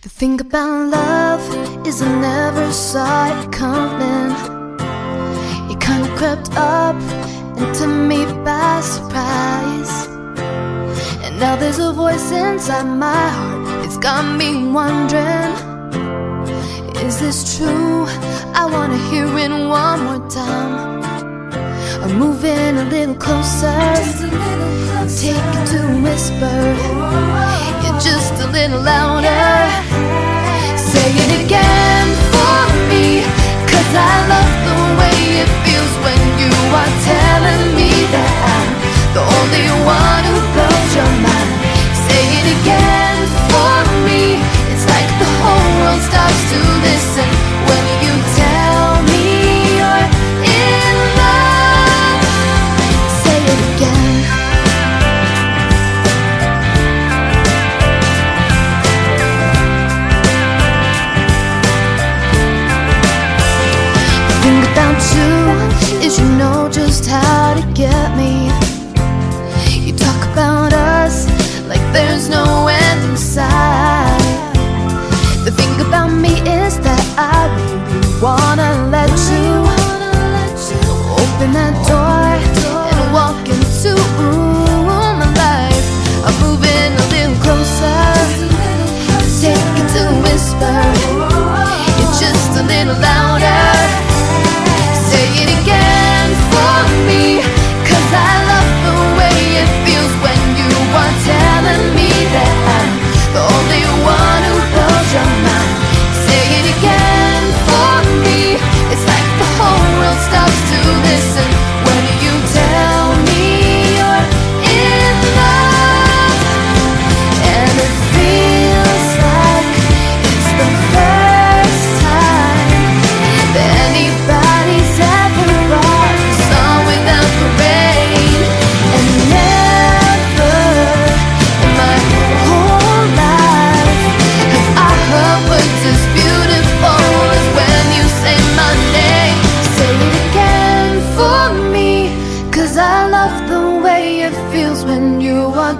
The thing about love is I never saw it coming. It kinda crept up into me by surprise. And now there's a voice inside my heart. It's got me wondering Is this true? I wanna hear it one more time. I'm moving a little closer. Take it to a whisper. You're just a little louder. 在。Is you know just how to get me. You talk about us like there's no end in sight. The thing about me is that I really wanna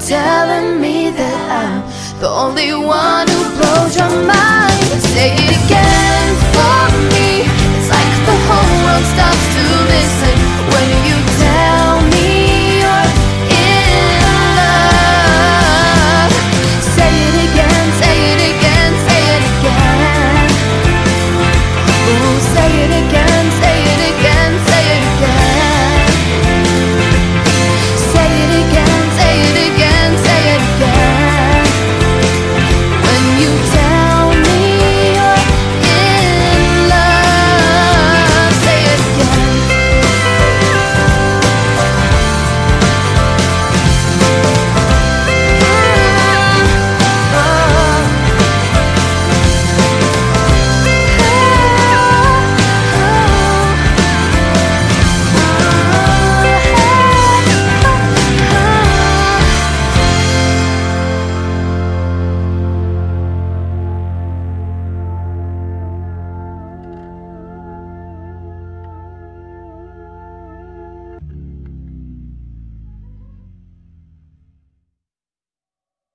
telling me that I'm the only one who blows your mind. Say it again.